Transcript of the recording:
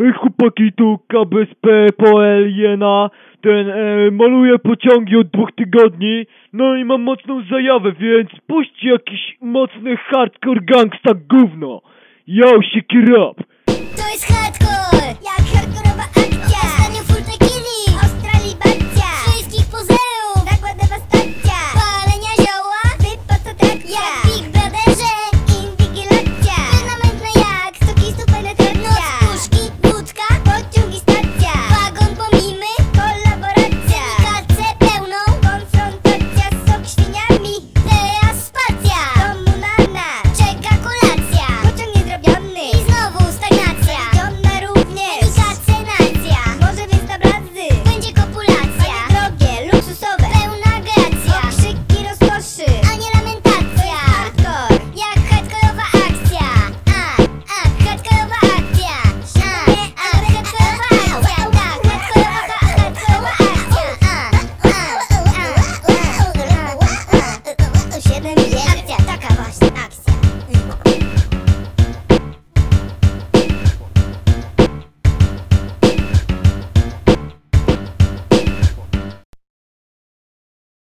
Ej, chłopaki, tu KBSP POL Jena, ten, e, maluję pociągi od dwóch tygodni, no i mam mocną zajawę, więc puśćcie jakiś mocny hardcore gangsta gówno. Yo, shake it. To jest hardcore